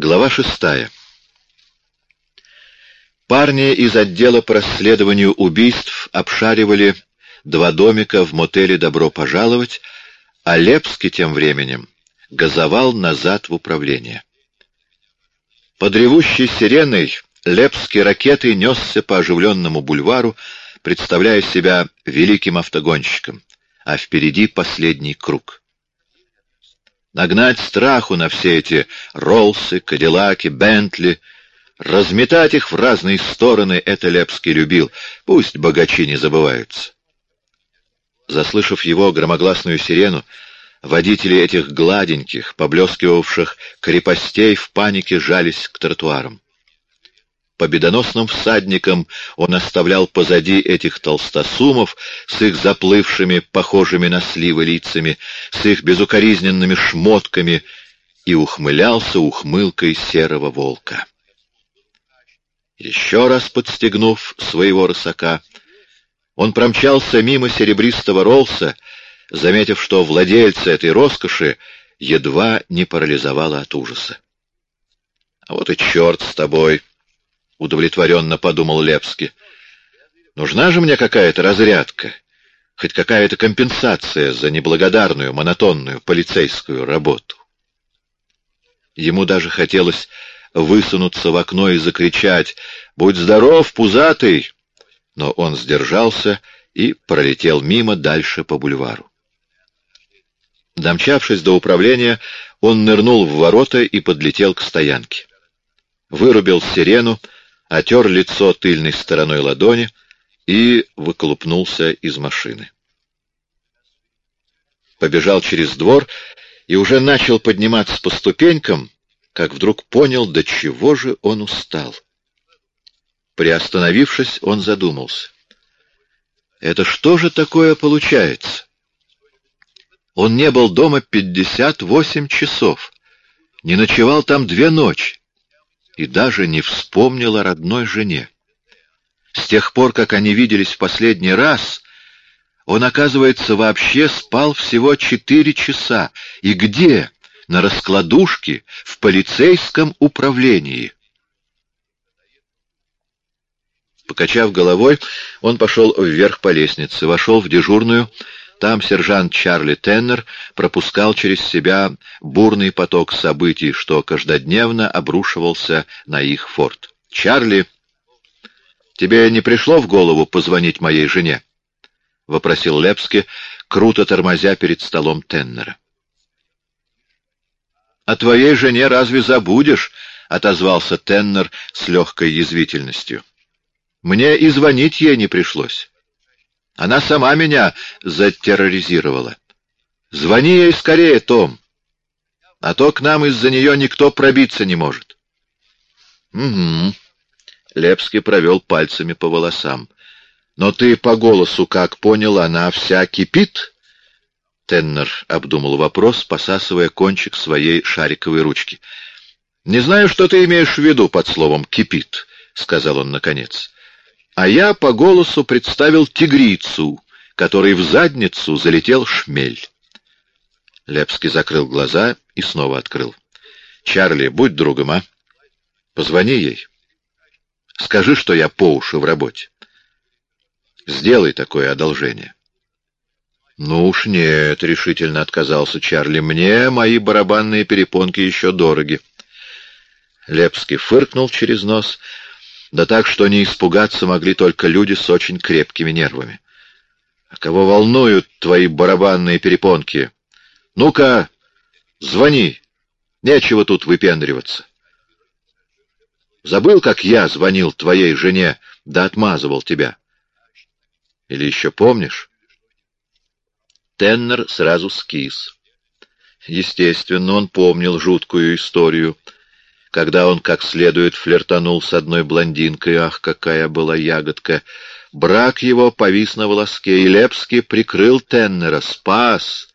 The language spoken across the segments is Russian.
Глава шестая. Парни из отдела по расследованию убийств обшаривали два домика в мотеле «Добро пожаловать», а Лепский тем временем газовал назад в управление. Под ревущей сиреной Лепский ракетой несся по оживленному бульвару, представляя себя великим автогонщиком, а впереди последний круг нагнать страху на все эти Роллсы, Кадиллаки, Бентли, разметать их в разные стороны это Лепский любил, пусть богачи не забываются. Заслышав его громогласную сирену, водители этих гладеньких, поблескивавших крепостей в панике жались к тротуарам победоносным всадником он оставлял позади этих толстосумов с их заплывшими, похожими на сливы лицами, с их безукоризненными шмотками и ухмылялся ухмылкой серого волка. Еще раз подстегнув своего рысака, он промчался мимо серебристого Ролса, заметив, что владельца этой роскоши едва не парализовало от ужаса. — А вот и черт с тобой! — удовлетворенно подумал Лепский. «Нужна же мне какая-то разрядка, хоть какая-то компенсация за неблагодарную, монотонную полицейскую работу». Ему даже хотелось высунуться в окно и закричать «Будь здоров, пузатый!» Но он сдержался и пролетел мимо дальше по бульвару. Домчавшись до управления, он нырнул в ворота и подлетел к стоянке. Вырубил сирену, отер лицо тыльной стороной ладони и выколупнулся из машины. Побежал через двор и уже начал подниматься по ступенькам, как вдруг понял, до чего же он устал. Приостановившись, он задумался. Это что же такое получается? Он не был дома пятьдесят восемь часов, не ночевал там две ночи и даже не вспомнил о родной жене. С тех пор, как они виделись в последний раз, он, оказывается, вообще спал всего четыре часа. И где? На раскладушке в полицейском управлении. Покачав головой, он пошел вверх по лестнице, вошел в дежурную, там сержант Чарли Теннер пропускал через себя бурный поток событий, что каждодневно обрушивался на их форт. «Чарли, тебе не пришло в голову позвонить моей жене?» — вопросил Лепски, круто тормозя перед столом Теннера. «О твоей жене разве забудешь?» — отозвался Теннер с легкой язвительностью. «Мне и звонить ей не пришлось». Она сама меня затерроризировала. Звони ей скорее, Том. А то к нам из-за нее никто пробиться не может. Угу. Лепский провел пальцами по волосам. Но ты по голосу как понял, она вся кипит? Теннер обдумал вопрос, посасывая кончик своей шариковой ручки. «Не знаю, что ты имеешь в виду под словом «кипит», — сказал он наконец а я по голосу представил тигрицу, которой в задницу залетел шмель. Лепский закрыл глаза и снова открыл. «Чарли, будь другом, а? Позвони ей. Скажи, что я по уши в работе. Сделай такое одолжение». «Ну уж нет», — решительно отказался Чарли. «Мне мои барабанные перепонки еще дороги». Лепский фыркнул через нос, — да так, что не испугаться могли только люди с очень крепкими нервами. А кого волнуют твои барабанные перепонки? Ну-ка, звони. Нечего тут выпендриваться. Забыл, как я звонил твоей жене, да отмазывал тебя? Или еще помнишь? Теннер сразу скис. Естественно, он помнил жуткую историю — когда он как следует флиртанул с одной блондинкой, ах, какая была ягодка! Брак его повис на волоске, и Лепский прикрыл Теннера, спас,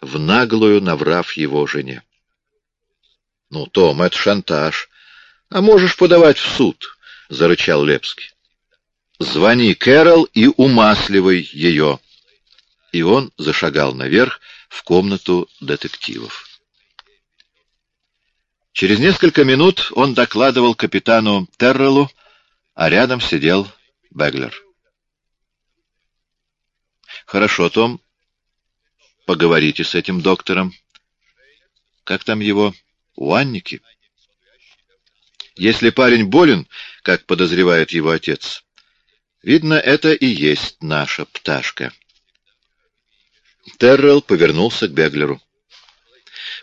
в наглую наврав его жене. — Ну, Том, это шантаж. А можешь подавать в суд, — зарычал Лепский. — Звони Кэрол и умасливай ее. И он зашагал наверх в комнату детективов. Через несколько минут он докладывал капитану Терреллу, а рядом сидел Беглер. «Хорошо, Том. Поговорите с этим доктором. Как там его? Уанники?» Если парень болен, как подозревает его отец, видно, это и есть наша пташка. Террелл повернулся к Беглеру.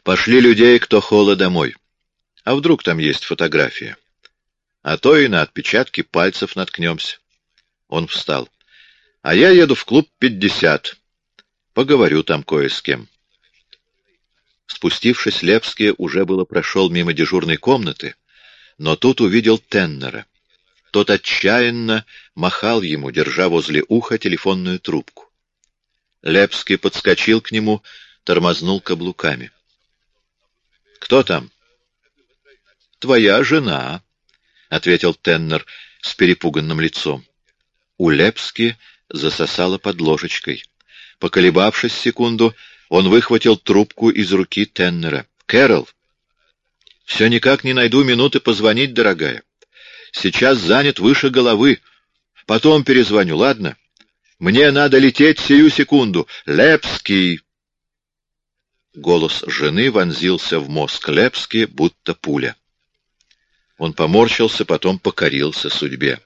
«Пошли людей, кто холо, домой. А вдруг там есть фотография? А то и на отпечатки пальцев наткнемся». Он встал. «А я еду в клуб пятьдесят. Поговорю там кое с кем». Спустившись, Лепский уже было прошел мимо дежурной комнаты, но тут увидел Теннера. Тот отчаянно махал ему, держа возле уха телефонную трубку. Лепский подскочил к нему, тормознул каблуками. «Кто там?» «Твоя жена», — ответил Теннер с перепуганным лицом. У Лепски засосало под ложечкой. Поколебавшись секунду, он выхватил трубку из руки Теннера. «Кэрол!» «Все никак не найду минуты позвонить, дорогая. Сейчас занят выше головы. Потом перезвоню, ладно? Мне надо лететь сию секунду. Лепский!» Голос жены вонзился в мозг Лепски, будто пуля. Он поморщился, потом покорился судьбе.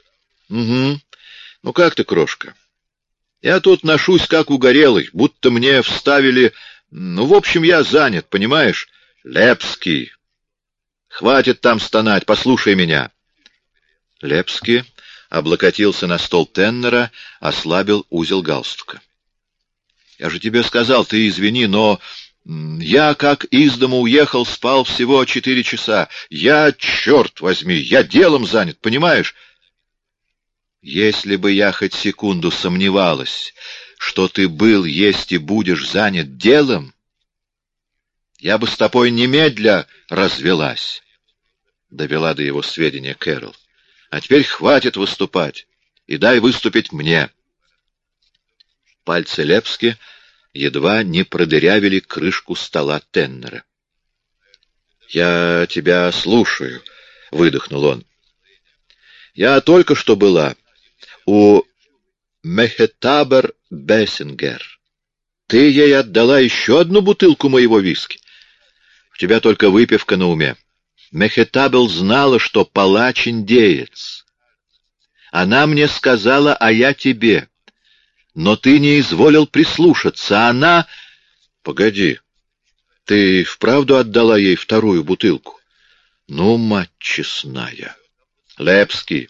— Угу. Ну как ты, крошка? Я тут ношусь, как угорелый, будто мне вставили... Ну, в общем, я занят, понимаешь? Лепский. Хватит там стонать, послушай меня. Лепский облокотился на стол Теннера, ослабил узел галстука. Я же тебе сказал, ты извини, но я, как из дома уехал, спал всего четыре часа. Я, черт возьми, я делом занят, понимаешь? Если бы я хоть секунду сомневалась, что ты был, есть и будешь занят делом, я бы с тобой немедля развелась, — довела до его сведения Кэрол. А теперь хватит выступать, и дай выступить мне. Пальцы Лепски едва не продырявили крышку стола Теннера. — Я тебя слушаю, — выдохнул он. — Я только что была у Мехетабер Бессингер. Ты ей отдала еще одну бутылку моего виски. У тебя только выпивка на уме. Мехетабел знала, что палач индеец. Она мне сказала, а я тебе. Но ты не изволил прислушаться. Она... Погоди, ты вправду отдала ей вторую бутылку? Ну, мать честная. Лепский,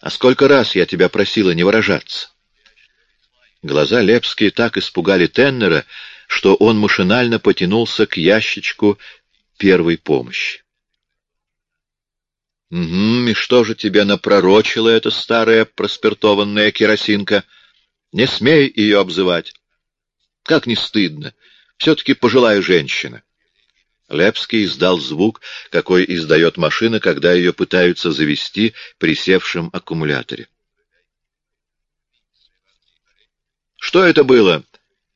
а сколько раз я тебя просила не выражаться? Глаза Лепские так испугали Теннера, что он машинально потянулся к ящичку первой помощи. «Угу, и что же тебе напророчила эта старая проспиртованная керосинка? Не смей ее обзывать. Как не стыдно. Все-таки пожилая женщина. Лепский издал звук, какой издает машина, когда ее пытаются завести при севшем аккумуляторе. «Что это было?»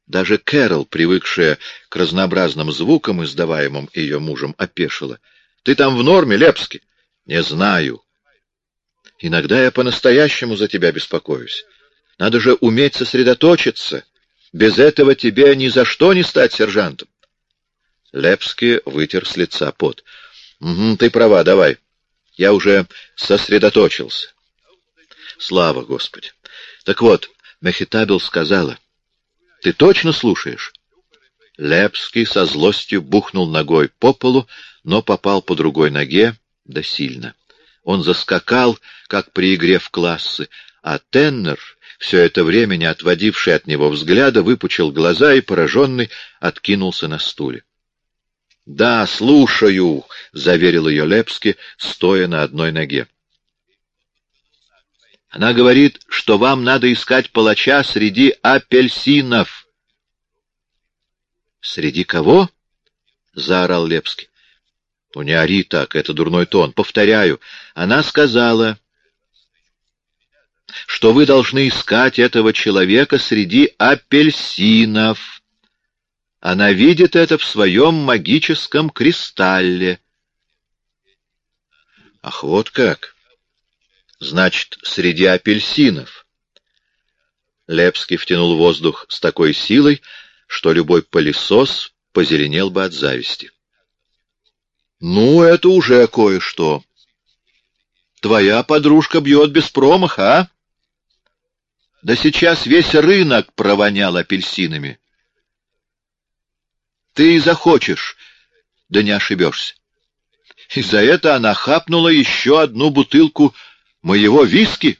Даже Кэрол, привыкшая к разнообразным звукам, издаваемым ее мужем, опешила. «Ты там в норме, Лепский?» «Не знаю. Иногда я по-настоящему за тебя беспокоюсь. Надо же уметь сосредоточиться. Без этого тебе ни за что не стать сержантом. Лепский вытер с лица пот. «Угу, ты права, давай. Я уже сосредоточился». «Слава Господи!» «Так вот, Мехитабел сказала. Ты точно слушаешь?» Лепский со злостью бухнул ногой по полу, но попал по другой ноге, да сильно. Он заскакал, как при игре в классы, а Теннер, все это время не отводивший от него взгляда, выпучил глаза и, пораженный, откинулся на стуле. «Да, слушаю», — заверил ее Лепски, стоя на одной ноге. Она говорит, что вам надо искать палача среди апельсинов. — Среди кого? — заорал Лепский. — Ну не ори так, это дурной тон. Повторяю, она сказала, что вы должны искать этого человека среди апельсинов. Она видит это в своем магическом кристалле. Ах, вот как! Значит, среди апельсинов. Лепский втянул воздух с такой силой, что любой пылесос позеленел бы от зависти. Ну, это уже кое-что. Твоя подружка бьет без промаха, а? Да сейчас весь рынок провонял апельсинами. Ты захочешь, да не ошибешься. И за это она хапнула еще одну бутылку моего виски.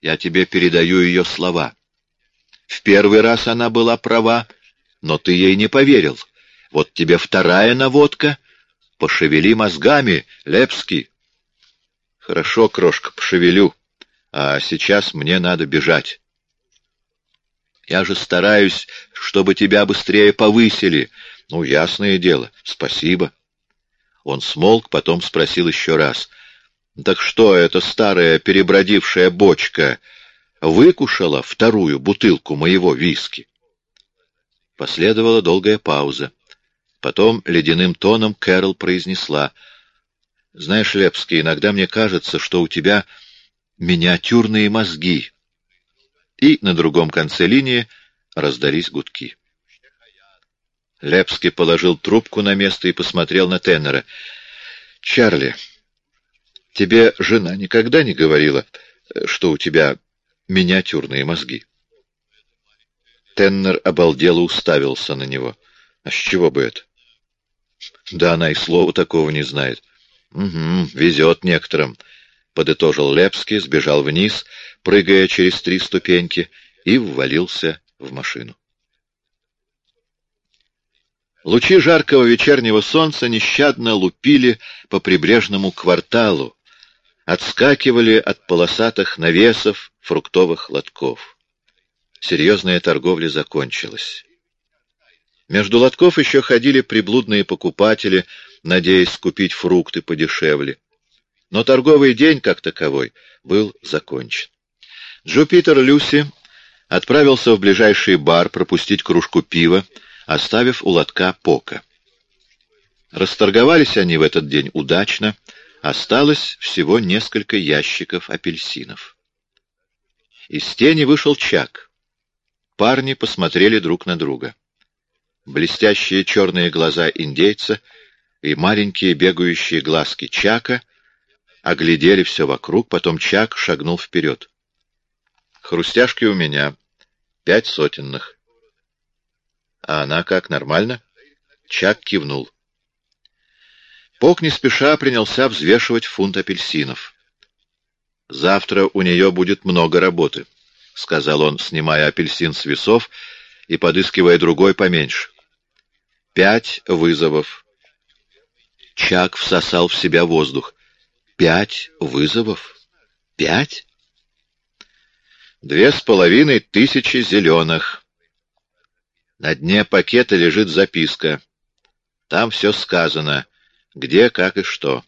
Я тебе передаю ее слова. В первый раз она была права, но ты ей не поверил. Вот тебе вторая наводка. Пошевели мозгами, Лепский. Хорошо, крошка, пошевелю. А сейчас мне надо бежать. Я же стараюсь, чтобы тебя быстрее повысили. Ну, ясное дело. Спасибо. Он смолк, потом спросил еще раз. Так что эта старая перебродившая бочка выкушала вторую бутылку моего виски? Последовала долгая пауза. Потом ледяным тоном Кэрол произнесла. «Знаешь, Лепский, иногда мне кажется, что у тебя миниатюрные мозги». И на другом конце линии раздались гудки. Лепский положил трубку на место и посмотрел на Теннера. «Чарли, тебе жена никогда не говорила, что у тебя миниатюрные мозги?» Теннер обалдело уставился на него. «А с чего бы это?» «Да она и слова такого не знает». «Угу, везет некоторым», — подытожил Лепский, сбежал вниз, прыгая через три ступеньки, и ввалился в машину. Лучи жаркого вечернего солнца нещадно лупили по прибрежному кварталу, отскакивали от полосатых навесов фруктовых лотков. Серьезная торговля закончилась. Между лотков еще ходили приблудные покупатели, надеясь купить фрукты подешевле. Но торговый день, как таковой, был закончен. Джупитер Люси отправился в ближайший бар пропустить кружку пива, оставив у лотка Пока. Расторговались они в этот день удачно, осталось всего несколько ящиков апельсинов. Из тени вышел Чак. Парни посмотрели друг на друга. Блестящие черные глаза индейца и маленькие бегающие глазки Чака оглядели все вокруг, потом Чак шагнул вперед. Хрустяшки у меня. Пять сотенных. А она как, нормально? Чак кивнул. Пок не спеша принялся взвешивать фунт апельсинов. «Завтра у нее будет много работы», — сказал он, снимая апельсин с весов и подыскивая другой поменьше. «Пять вызовов». Чак всосал в себя воздух. «Пять вызовов? Пять?» Две с половиной тысячи зеленых. На дне пакета лежит записка. Там все сказано. Где, как и что.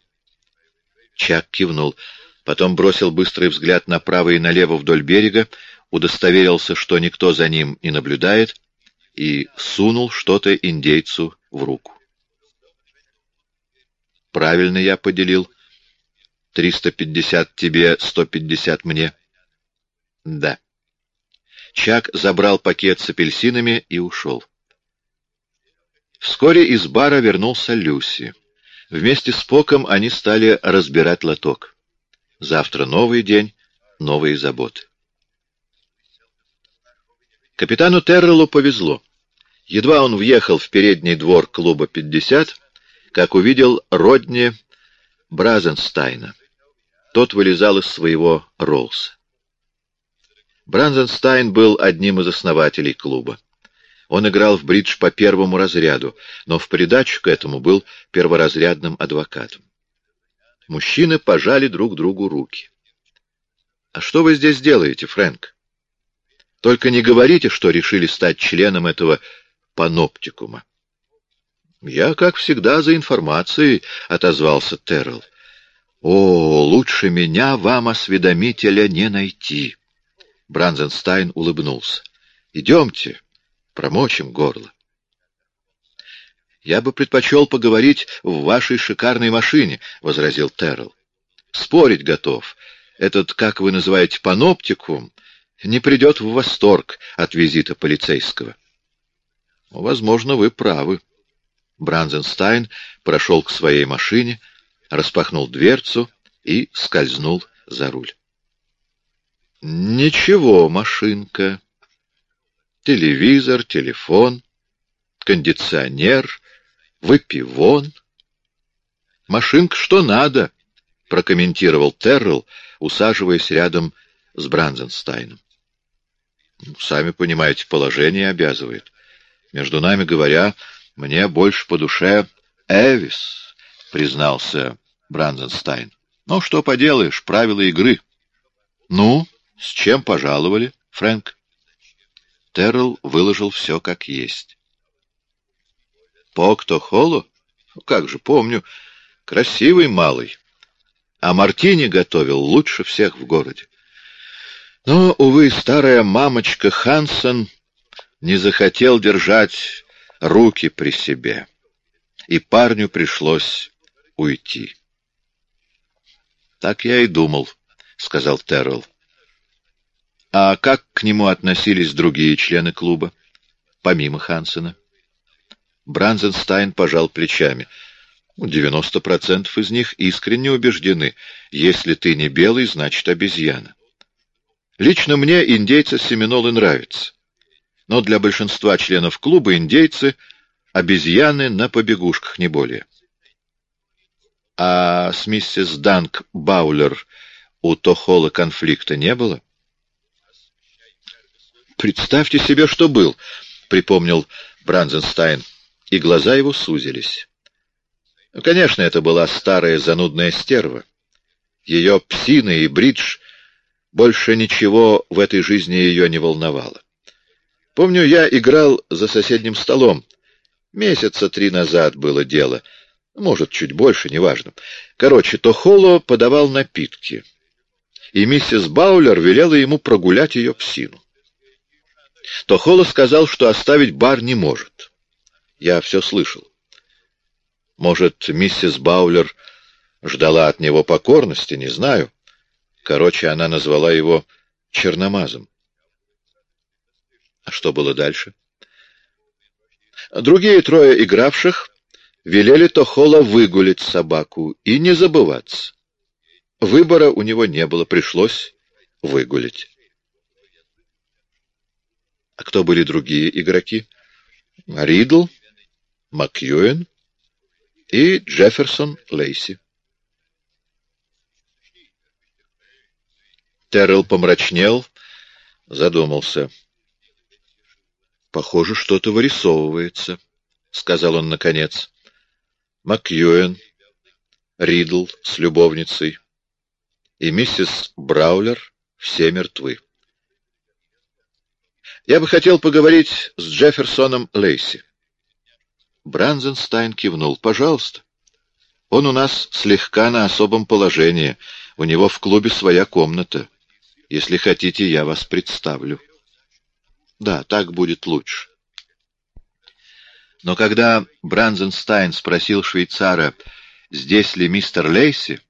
Чак кивнул. Потом бросил быстрый взгляд направо и налево вдоль берега, удостоверился, что никто за ним не наблюдает, и сунул что-то индейцу в руку. Правильно я поделил. Триста пятьдесят тебе, сто пятьдесят мне. Да. Чак забрал пакет с апельсинами и ушел. Вскоре из бара вернулся Люси. Вместе с Поком они стали разбирать лоток. Завтра новый день, новые заботы. Капитану Терреллу повезло. Едва он въехал в передний двор клуба «50», как увидел Родни Бразенстайна. Тот вылезал из своего Роллса. Бранзенстайн был одним из основателей клуба. Он играл в бридж по первому разряду, но в придачу к этому был перворазрядным адвокатом. Мужчины пожали друг другу руки. — А что вы здесь делаете, Фрэнк? Только не говорите, что решили стать членом этого паноптикума. — Я, как всегда, за информацией, — отозвался Террелл. — О, лучше меня вам, осведомителя, не найти. Бранзенстайн улыбнулся. «Идемте, промочим горло». «Я бы предпочел поговорить в вашей шикарной машине», — возразил Террell. «Спорить готов. Этот, как вы называете, паноптикум, не придет в восторг от визита полицейского». «Возможно, вы правы». Бранзенстайн прошел к своей машине, распахнул дверцу и скользнул за руль. «Ничего, машинка. Телевизор, телефон, кондиционер, выпивон. Машинка что надо», — прокомментировал Террell, усаживаясь рядом с Бранзенстайном. «Сами понимаете, положение обязывает. Между нами говоря, мне больше по душе Эвис, признался Бранденстайн. Ну, что поделаешь, правила игры. Ну, с чем пожаловали, Фрэнк? Террell выложил все как есть. Покто Холло? Ну, как же, помню. Красивый малый. А Мартини готовил лучше всех в городе. Но, увы, старая мамочка Хансен не захотел держать руки при себе, и парню пришлось уйти. «Так я и думал», — сказал Террell. «А как к нему относились другие члены клуба, помимо Хансена?» Бранзенстайн пожал плечами. «Девяносто процентов из них искренне убеждены. Если ты не белый, значит обезьяна. Лично мне индейцы-семинолы нравятся но для большинства членов клуба индейцы — обезьяны на побегушках, не более. А с миссис Данк Баулер у Тохола конфликта не было? «Представьте себе, что был», — припомнил Бранзенстайн, и глаза его сузились. Конечно, это была старая занудная стерва. Ее псина и бридж больше ничего в этой жизни ее не волновало. Помню, я играл за соседним столом. Месяца три назад было дело. Может, чуть больше, неважно. Короче, Тохоло подавал напитки. И миссис Баулер велела ему прогулять ее псину. Тохоло сказал, что оставить бар не может. Я все слышал. Может, миссис Баулер ждала от него покорности, не знаю. Короче, она назвала его черномазом. А что было дальше? Другие трое игравших велели Тохола выгулить собаку и не забываться. Выбора у него не было, пришлось выгулить. А кто были другие игроки? Ридл, Макьюэн и Джефферсон Лейси. Террell помрачнел, задумался. Похоже, что-то вырисовывается, — сказал он наконец. Макьюэн, Ридл с любовницей и миссис Браулер все мертвы. Я бы хотел поговорить с Джефферсоном Лейси. Бранзенстайн кивнул. Пожалуйста. Он у нас слегка на особом положении. У него в клубе своя комната. Если хотите, я вас представлю. Да, так будет лучше. Но когда Бранзенстайн спросил швейцара, здесь ли мистер Лейси,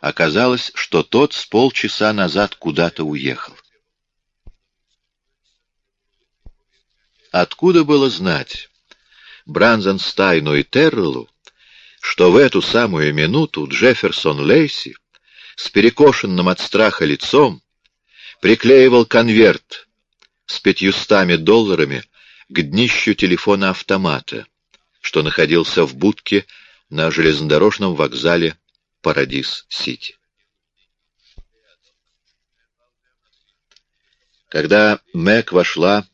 оказалось, что тот с полчаса назад куда-то уехал. Откуда было знать Бранзенстайну и Терреллу, что в эту самую минуту Джефферсон Лейси с перекошенным от страха лицом приклеивал конверт с пятьюстами долларами к днищу телефона-автомата, что находился в будке на железнодорожном вокзале Парадис-Сити. Когда Мэг вошла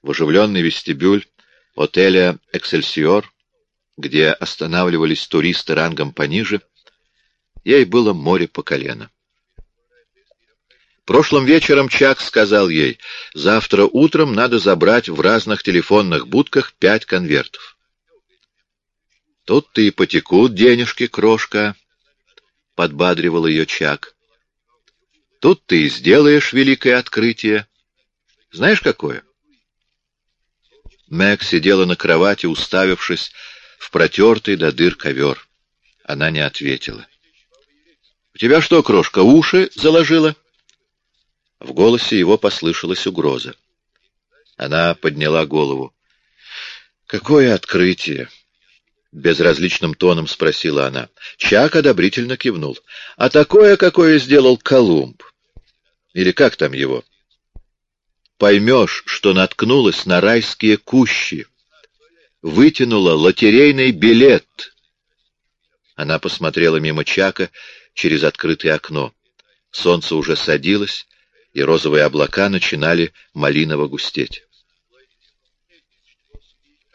в оживленный вестибюль отеля «Эксельсиор», где останавливались туристы рангом пониже, ей было море по колено. Прошлым вечером Чак сказал ей, завтра утром надо забрать в разных телефонных будках пять конвертов. Тут-то и потекут денежки, крошка, — подбадривал ее Чак. Тут ты и сделаешь великое открытие. Знаешь, какое? Мэг сидела на кровати, уставившись в протертый до дыр ковер. Она не ответила. — У тебя что, крошка, уши заложила? В голосе его послышалась угроза. Она подняла голову. — Какое открытие! — безразличным тоном спросила она. Чак одобрительно кивнул. — А такое, какое сделал Колумб? Или как там его? Поймешь, что наткнулась на райские кущи. Вытянула лотерейный билет. Она посмотрела мимо Чака через открытое окно. Солнце уже садилось, и розовые облака начинали малиново густеть.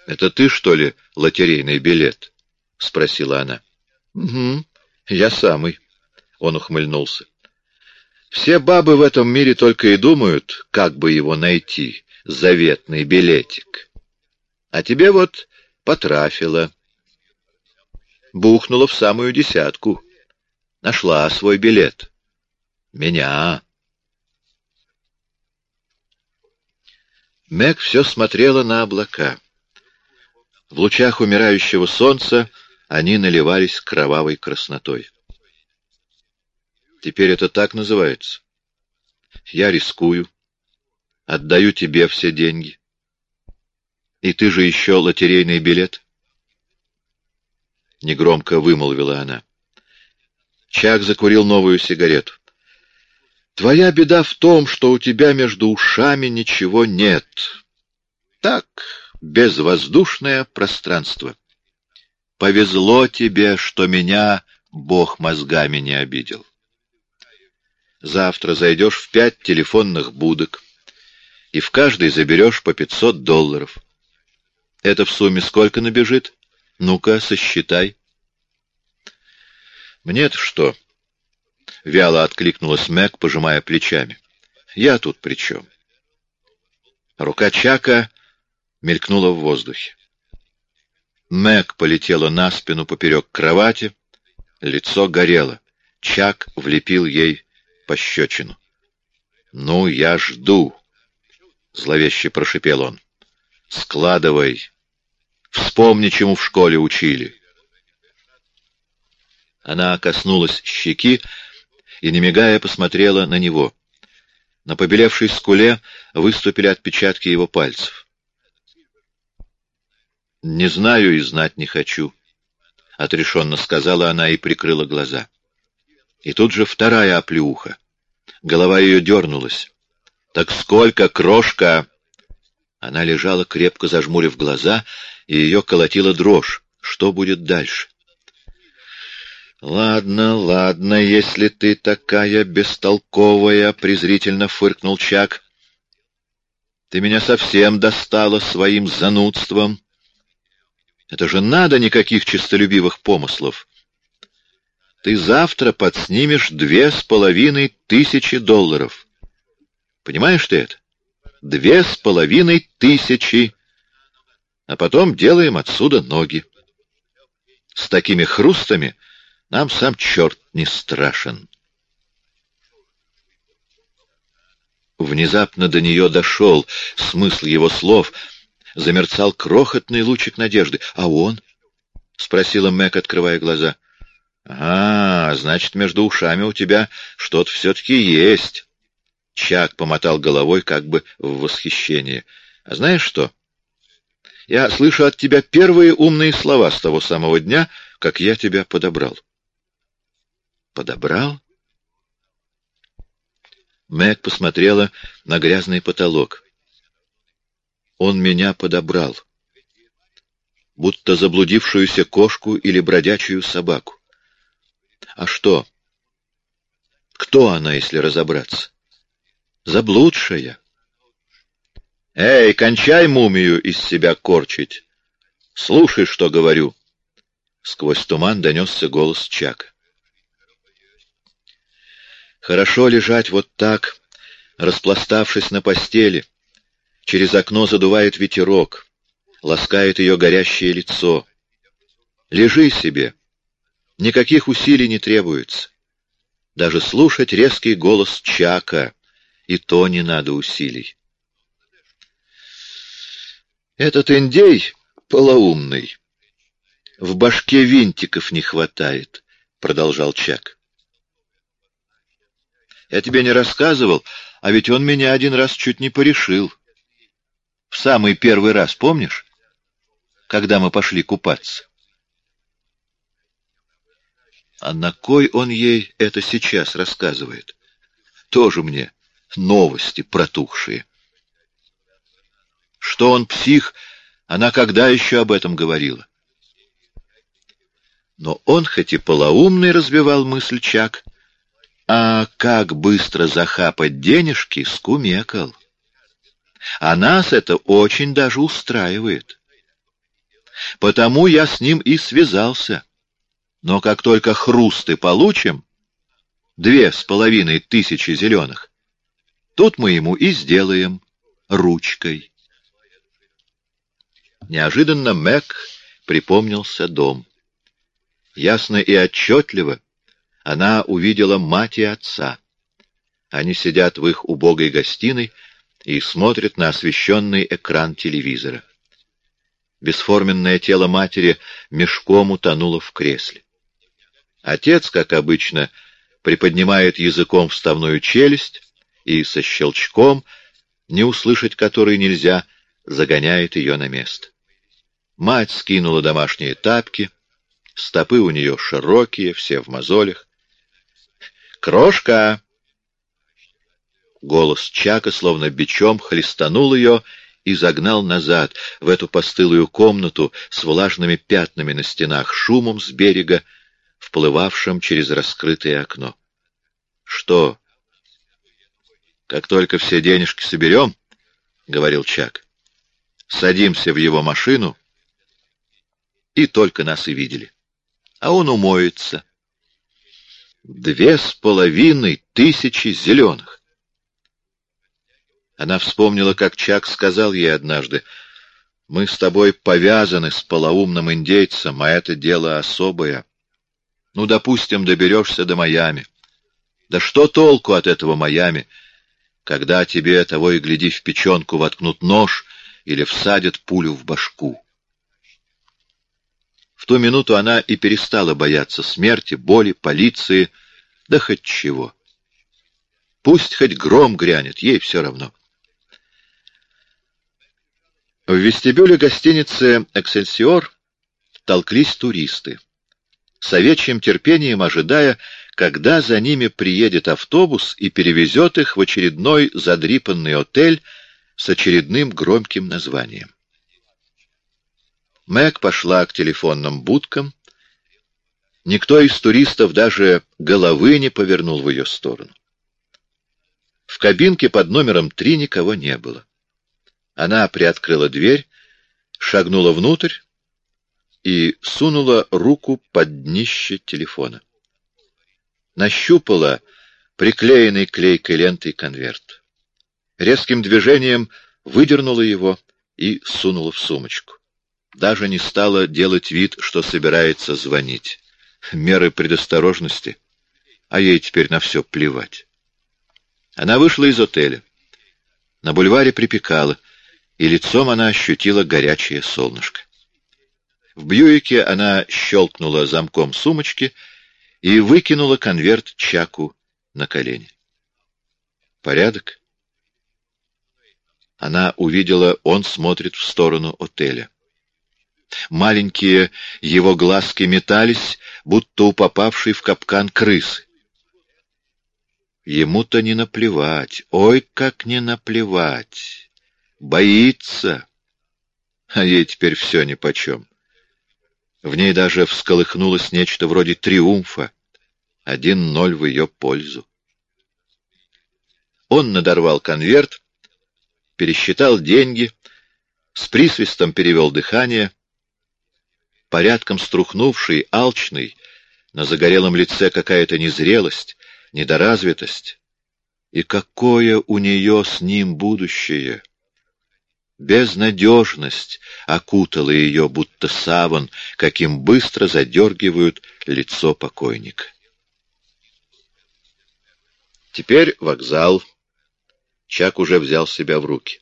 «Это ты, что ли, лотерейный билет?» — спросила она. «Угу, я самый», — он ухмыльнулся. «Все бабы в этом мире только и думают, как бы его найти, заветный билетик. А тебе вот потрафило. Бухнула в самую десятку. Нашла свой билет. Меня». Мэг все смотрела на облака. В лучах умирающего солнца они наливались кровавой краснотой. Теперь это так называется. Я рискую, отдаю тебе все деньги. И ты же еще лотерейный билет? Негромко вымолвила она. Чак закурил новую сигарету. Твоя беда в том, что у тебя между ушами ничего нет. Так, безвоздушное пространство. Повезло тебе, что меня Бог мозгами не обидел. Завтра зайдешь в пять телефонных будок и в каждой заберешь по пятьсот долларов. Это в сумме сколько набежит? Ну-ка, сосчитай. Мне-то что? Вяло откликнулась Мэг, пожимая плечами. Я тут при чем? Рука Чака мелькнула в воздухе. Мэг полетела на спину поперек кровати, лицо горело. Чак влепил ей пощечину. «Ну, я жду», — зловеще прошипел он. «Складывай. Вспомни, чему в школе учили». Она коснулась щеки и, не мигая, посмотрела на него. На побелевшей скуле выступили отпечатки его пальцев. «Не знаю и знать не хочу», — отрешенно сказала она и прикрыла глаза. И тут же вторая оплеуха. Голова ее дернулась. «Так сколько, крошка?» Она лежала, крепко зажмурив глаза, и ее колотила дрожь. Что будет дальше? «Ладно, ладно, если ты такая бестолковая», — презрительно фыркнул Чак. «Ты меня совсем достала своим занудством». Это же надо никаких честолюбивых помыслов. Ты завтра подснимешь две с половиной тысячи долларов. Понимаешь ты это? Две с половиной тысячи. А потом делаем отсюда ноги. С такими хрустами нам сам черт не страшен. Внезапно до нее дошел смысл его слов — замерцал крохотный лучик надежды. «А он?» — спросила Мэг, открывая глаза. «А, значит, между ушами у тебя что-то все-таки есть». Чак помотал головой как бы в восхищении. «А знаешь что? Я слышу от тебя первые умные слова с того самого дня, как я тебя подобрал». «Подобрал?» Мэг посмотрела на грязный потолок. Он меня подобрал, будто заблудившуюся кошку или бродячую собаку. А что? Кто она, если разобраться? Заблудшая. Эй, кончай мумию из себя корчить. Слушай, что говорю. Сквозь туман донесся голос Чака. Хорошо лежать вот так, распластавшись на постели, Через окно задувает ветерок, ласкает ее горящее лицо. Лежи себе. Никаких усилий не требуется. Даже слушать резкий голос Чака, и то не надо усилий. Этот индей полоумный. в башке винтиков не хватает, — продолжал Чак. Я тебе не рассказывал, а ведь он меня один раз чуть не порешил. В самый первый раз, помнишь? Когда мы пошли купаться. А на кой он ей это сейчас рассказывает? Тоже мне новости протухшие. Что он псих, она когда еще об этом говорила? Но он, хоть и полоумный, разбивал мысль Чак, а как быстро захапать денежки, скумекал. А нас это очень даже устраивает. Потому я с ним и связался. Но как только хрусты получим, две с половиной тысячи зеленых, тут мы ему и сделаем ручкой. Неожиданно Мэг припомнился дом. Ясно и отчетливо она увидела мать и отца. Они сидят в их убогой гостиной и смотрят на освещенный экран телевизора. Бесформенное тело матери мешком утонуло в кресле. Отец, как обычно, приподнимает языком вставную челюсть и со щелчком, не услышать которой нельзя, загоняет ее на место. Мать скинула домашние тапки, стопы у нее широкие, все в мозолях. «Крошка!» Голос Чака, словно бичом, хлестанул ее и загнал назад, в эту постылую комнату с влажными пятнами на стенах, шумом с берега, вплывавшим через раскрытое окно. «Что?» «Как только все денежки соберем, — говорил Чак, — садимся в его машину, и только нас и видели. А он умоется. Две с половиной тысячи зеленых. Она вспомнила, как Чак сказал ей однажды, «Мы с тобой повязаны с полоумным индейцем, а это дело особое. Ну, допустим, доберешься до Майами. Да что толку от этого Майами, когда тебе того и гляди в печенку воткнут нож или всадят пулю в башку?» Ту минуту она и перестала бояться смерти, боли, полиции, да хоть чего. Пусть хоть гром грянет, ей все равно. В вестибюле гостиницы «Эксельсиор» толклись туристы, с овечьим терпением ожидая, когда за ними приедет автобус и перевезет их в очередной задрипанный отель с очередным громким названием. Мэг пошла к телефонным будкам. Никто из туристов даже головы не повернул в ее сторону. В кабинке под номером три никого не было. Она приоткрыла дверь, шагнула внутрь и сунула руку под днище телефона. Нащупала приклеенный клейкой лентой конверт. Резким движением выдернула его и сунула в сумочку даже не стала делать вид, что собирается звонить. Меры предосторожности, а ей теперь на все плевать. Она вышла из отеля. На бульваре припекала, и лицом она ощутила горячее солнышко. В Бьюике она щелкнула замком сумочки и выкинула конверт Чаку на колени. Порядок? Она увидела, он смотрит в сторону отеля. Маленькие его глазки метались, будто у попавшей в капкан крысы. Ему-то не наплевать, ой, как не наплевать. Боится. А ей теперь все нипочем. В ней даже всколыхнулось нечто вроде триумфа. Один ноль в ее пользу. Он надорвал конверт, пересчитал деньги, с присвистом перевел дыхание — порядком струхнувший, алчный, на загорелом лице какая-то незрелость, недоразвитость. И какое у нее с ним будущее! Безнадежность окутала ее, будто саван, каким быстро задергивают лицо покойника. Теперь вокзал. Чак уже взял себя в руки.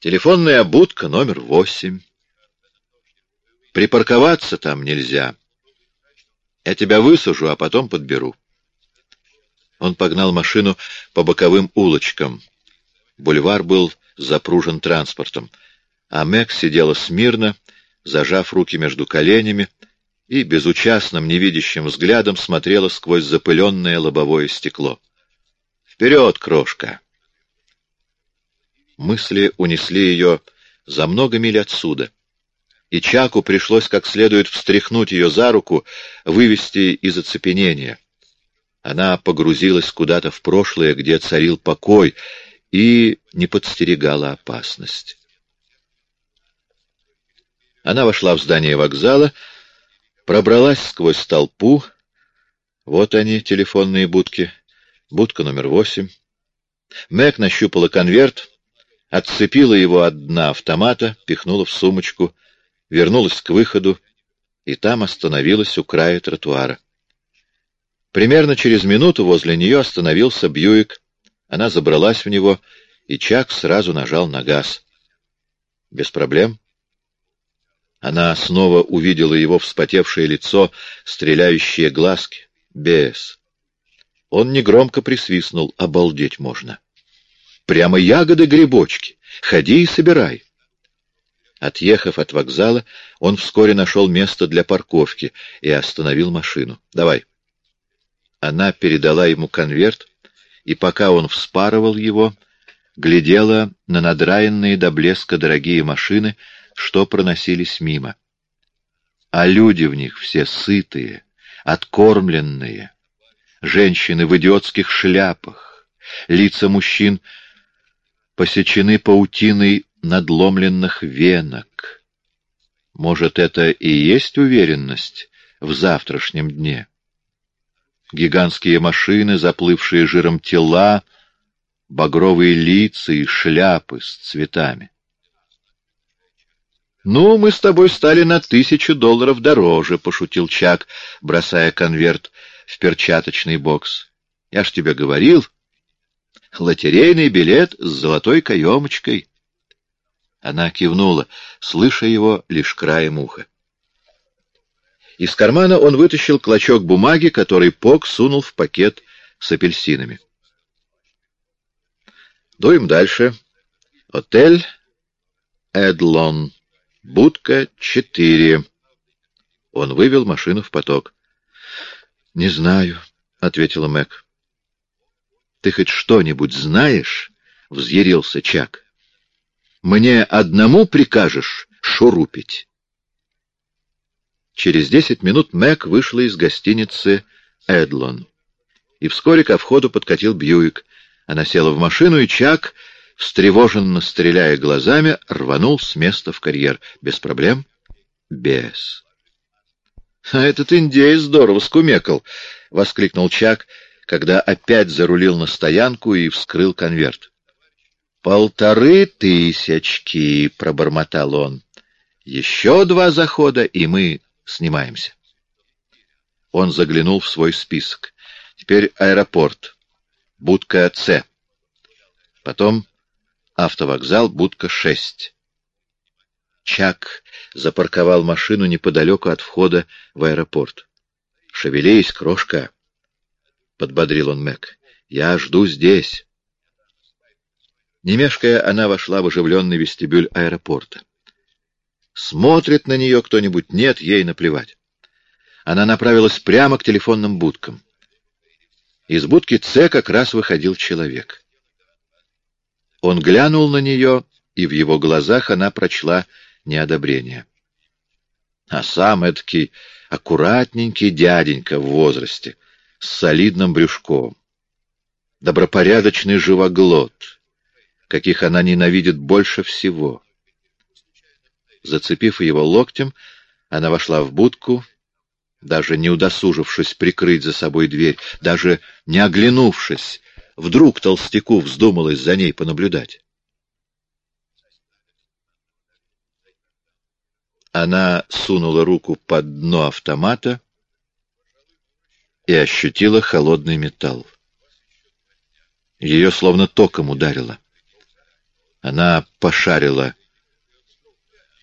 Телефонная будка номер восемь. Припарковаться там нельзя. Я тебя высажу, а потом подберу. Он погнал машину по боковым улочкам. Бульвар был запружен транспортом, а Мэг сидела смирно, зажав руки между коленями, и безучастным, невидящим взглядом смотрела сквозь запыленное лобовое стекло. «Вперед, крошка!» Мысли унесли ее за много миль отсюда, и Чаку пришлось как следует встряхнуть ее за руку, вывести из оцепенения. Она погрузилась куда-то в прошлое, где царил покой, и не подстерегала опасность. Она вошла в здание вокзала, пробралась сквозь толпу. Вот они, телефонные будки. Будка номер восемь. Мэг нащупала конверт, отцепила его от дна автомата, пихнула в сумочку, вернулась к выходу и там остановилась у края тротуара. Примерно через минуту возле нее остановился Бьюик. Она забралась в него, и Чак сразу нажал на газ. Без проблем. Она снова увидела его вспотевшее лицо, стреляющие глазки. Без. Он негромко присвистнул. Обалдеть можно. Прямо ягоды-грибочки. Ходи и собирай. Отъехав от вокзала, он вскоре нашел место для парковки и остановил машину. «Давай». Она передала ему конверт, и пока он вспарывал его, глядела на надраенные до блеска дорогие машины, что проносились мимо. А люди в них все сытые, откормленные, женщины в идиотских шляпах, лица мужчин посечены паутиной надломленных венок. Может, это и есть уверенность в завтрашнем дне? Гигантские машины, заплывшие жиром тела, багровые лица и шляпы с цветами. «Ну, мы с тобой стали на тысячу долларов дороже», — пошутил Чак, бросая конверт в перчаточный бокс. «Я ж тебе говорил, лотерейный билет с золотой каемочкой». Она кивнула, слыша его лишь краем уха. Из кармана он вытащил клочок бумаги, который Пок сунул в пакет с апельсинами. Дуем дальше. Отель Эдлон. Будка 4. Он вывел машину в поток. «Не знаю», — ответила Мэг. «Ты хоть что-нибудь знаешь?» — взъярился Чак. «Мне одному прикажешь шурупить?» Через десять минут Мэг вышла из гостиницы «Эдлон». И вскоре ко входу подкатил Бьюик. Она села в машину, и Чак, встревоженно стреляя глазами, рванул с места в карьер. Без проблем? Без. — А этот индеец здорово скумекал! — воскликнул Чак, когда опять зарулил на стоянку и вскрыл конверт. — Полторы тысячки! — пробормотал он. — Еще два захода, и мы Снимаемся. Он заглянул в свой список. Теперь аэропорт. Будка С. Потом автовокзал, будка 6. Чак запарковал машину неподалеку от входа в аэропорт. «Шевелись, крошка!» — подбодрил он Мэг. «Я жду здесь». Не она вошла в оживленный вестибюль аэропорта. Смотрит на нее кто-нибудь, нет, ей наплевать. Она направилась прямо к телефонным будкам. Из будки С как раз выходил человек. Он глянул на нее, и в его глазах она прочла неодобрение. А сам эдакий аккуратненький дяденька в возрасте, с солидным брюшком. Добропорядочный живоглот, каких она ненавидит больше всего. Зацепив его локтем, она вошла в будку, даже не удосужившись прикрыть за собой дверь, даже не оглянувшись. Вдруг толстяку вздумалось за ней понаблюдать. Она сунула руку под дно автомата и ощутила холодный металл. Ее словно током ударило. Она пошарила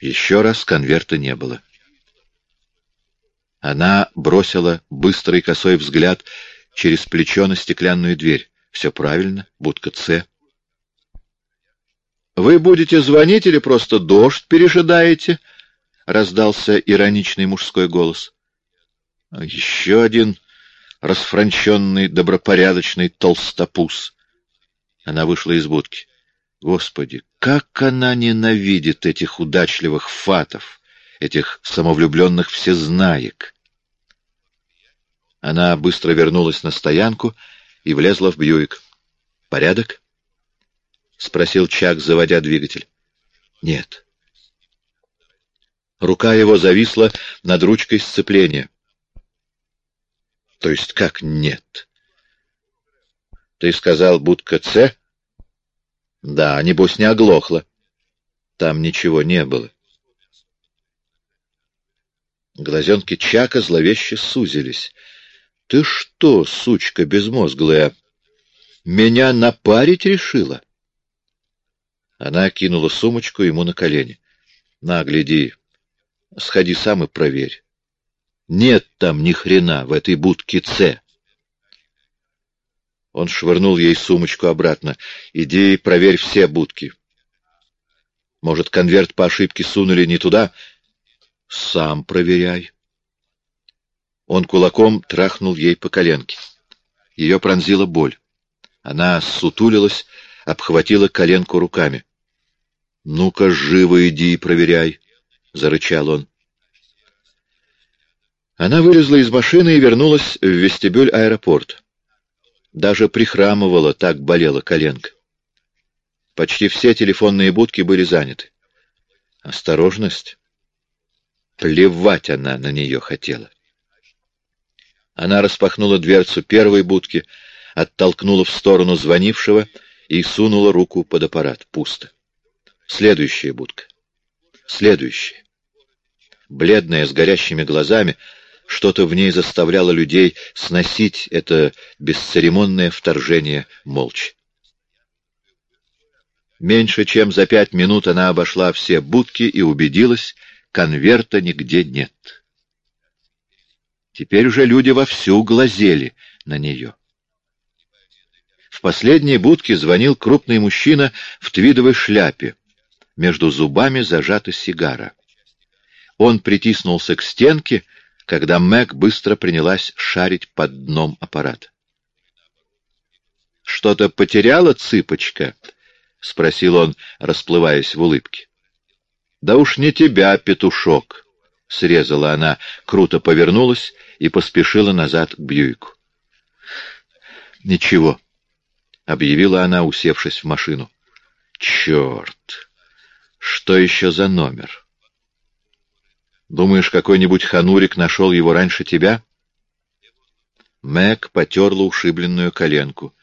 еще раз конверта не было. Она бросила быстрый косой взгляд через плечо на стеклянную дверь. Все правильно, будка С. «Вы будете звонить или просто дождь пережидаете?» — раздался ироничный мужской голос. «Еще один расфранченный, добропорядочный толстопуз». Она вышла из будки. Господи, как она ненавидит этих удачливых фатов, этих самовлюбленных всезнаек! Она быстро вернулась на стоянку и влезла в Бьюик. «Порядок?» — спросил Чак, заводя двигатель. «Нет». Рука его зависла над ручкой сцепления. «То есть как нет?» «Ты сказал, будка С?» «Да, небось, не оглохла». Там ничего не было. Глазенки Чака зловеще сузились — ты что, сучка безмозглая, меня напарить решила? Она кинула сумочку ему на колени. На, гляди, сходи сам и проверь. Нет там ни хрена в этой будке С. Он швырнул ей сумочку обратно. Иди проверь все будки. Может, конверт по ошибке сунули не туда? Сам проверяй. Он кулаком трахнул ей по коленке. Ее пронзила боль. Она сутулилась, обхватила коленку руками. — Ну-ка, живо иди и проверяй, — зарычал он. Она вылезла из машины и вернулась в вестибюль аэропорта. Даже прихрамывала, так болела коленка. Почти все телефонные будки были заняты. Осторожность. Плевать она на нее хотела. Она распахнула дверцу первой будки, оттолкнула в сторону звонившего и сунула руку под аппарат. Пусто. Следующая будка. Следующая. Бледная, с горящими глазами, что-то в ней заставляло людей сносить это бесцеремонное вторжение молча. Меньше чем за пять минут она обошла все будки и убедилась, конверта нигде нет. Теперь уже люди вовсю глазели на нее. В последней будке звонил крупный мужчина в твидовой шляпе. Между зубами зажата сигара. Он притиснулся к стенке, когда Мэг быстро принялась шарить под дном аппарата. «Что-то потеряла цыпочка?» — спросил он, расплываясь в улыбке. «Да уж не тебя, петушок!» — срезала она, круто повернулась и поспешила назад к Бьюику. «Ничего», — объявила она, усевшись в машину. «Черт! Что еще за номер? Думаешь, какой-нибудь ханурик нашел его раньше тебя?» Мэг потерла ушибленную коленку.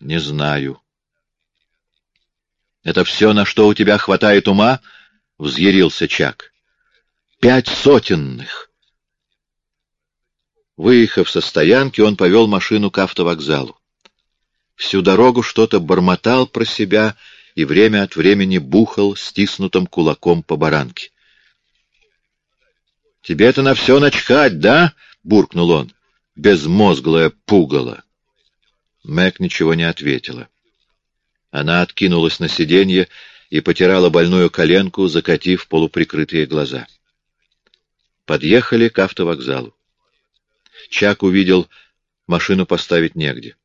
«Не знаю». «Это все, на что у тебя хватает ума?» — взъярился Чак. «Пять сотенных!» Выехав со стоянки, он повел машину к автовокзалу. Всю дорогу что-то бормотал про себя и время от времени бухал стиснутым кулаком по баранке. «Тебе это на все начхать, да?» — буркнул он. «Безмозглое пугало». Мэг ничего не ответила. Она откинулась на сиденье и потирала больную коленку, закатив полуприкрытые глаза. Подъехали к автовокзалу. Чак увидел, машину поставить негде.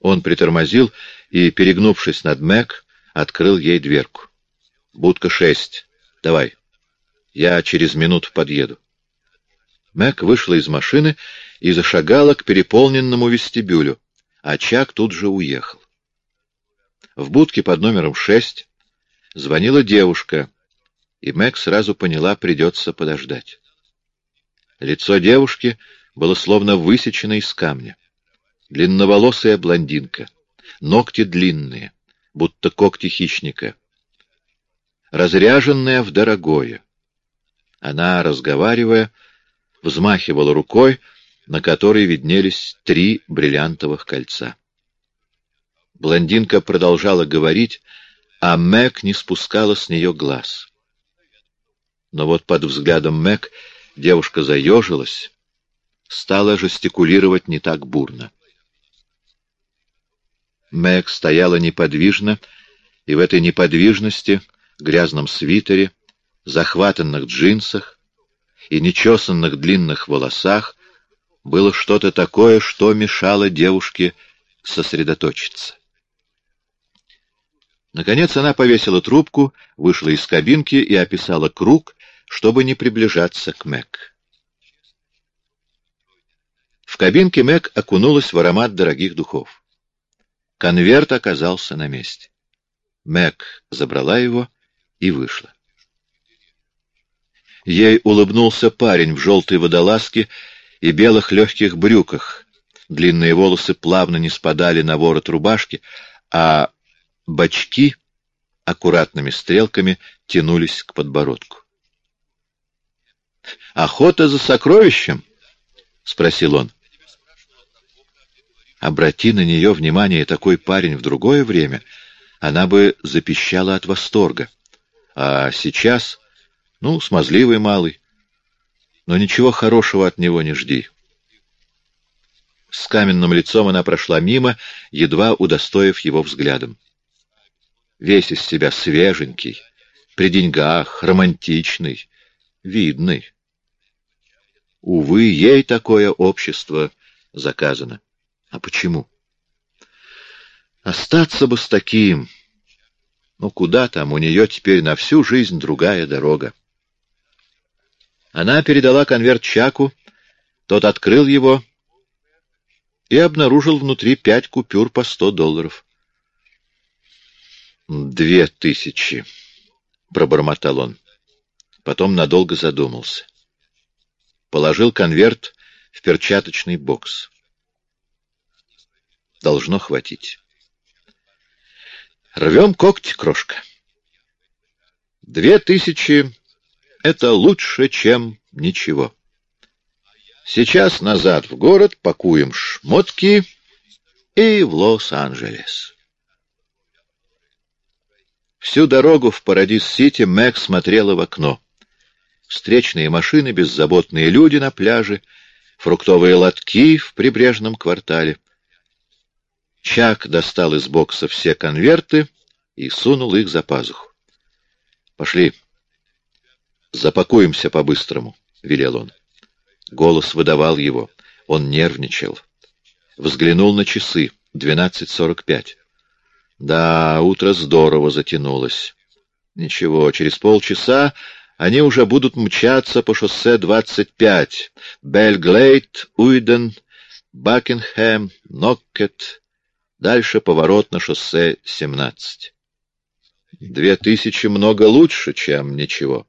Он притормозил и, перегнувшись над Мэг, открыл ей дверку. «Будка шесть. Давай. Я через минуту подъеду». Мэг вышла из машины и зашагала к переполненному вестибюлю, а Чак тут же уехал. В будке под номером шесть звонила девушка, и Мэг сразу поняла, придется подождать. Лицо девушки было словно высечено из камня. Длинноволосая блондинка, ногти длинные, будто когти хищника, разряженная в дорогое. Она, разговаривая, взмахивала рукой, на которой виднелись три бриллиантовых кольца. Блондинка продолжала говорить, а Мэг не спускала с нее глаз. Но вот под взглядом Мэг девушка заежилась, стала жестикулировать не так бурно. Мэг стояла неподвижно, и в этой неподвижности, грязном свитере, захватанных джинсах и нечесанных длинных волосах было что-то такое, что мешало девушке сосредоточиться. Наконец она повесила трубку, вышла из кабинки и описала круг, чтобы не приближаться к Мэг. В кабинке Мэг окунулась в аромат дорогих духов. Конверт оказался на месте. Мэг забрала его и вышла. Ей улыбнулся парень в желтой водолазке и белых легких брюках. Длинные волосы плавно не спадали на ворот рубашки, а бочки аккуратными стрелками тянулись к подбородку. «Охота за сокровищем?» — спросил он. Обрати на нее внимание такой парень в другое время, она бы запищала от восторга. А сейчас, ну, смазливый малый, но ничего хорошего от него не жди. С каменным лицом она прошла мимо, едва удостоив его взглядом. Весь из себя свеженький, при деньгах, романтичный, видный. Увы, ей такое общество заказано. А почему? Остаться бы с таким. Ну, куда там, у нее теперь на всю жизнь другая дорога. Она передала конверт Чаку, тот открыл его и обнаружил внутри пять купюр по сто долларов. «Две тысячи», — пробормотал он. Потом надолго задумался. Положил конверт в перчаточный бокс. Должно хватить. Рвем когти, крошка. Две тысячи — это лучше, чем ничего. Сейчас назад в город пакуем шмотки и в Лос-Анджелес. Всю дорогу в Парадис-Сити Мэг смотрела в окно. Встречные машины, беззаботные люди на пляже, фруктовые лотки в прибрежном квартале. Чак достал из бокса все конверты и сунул их за пазуху. «Пошли. Запакуемся по-быстрому», — велел он. Голос выдавал его. Он нервничал. Взглянул на часы. Двенадцать сорок пять. Да, утро здорово затянулось. Ничего, через полчаса они уже будут мчаться по шоссе 25. Бельглейд, Уиден, Бакенхэм, Ноккет. Дальше поворот на шоссе 17. Две тысячи много лучше, чем ничего.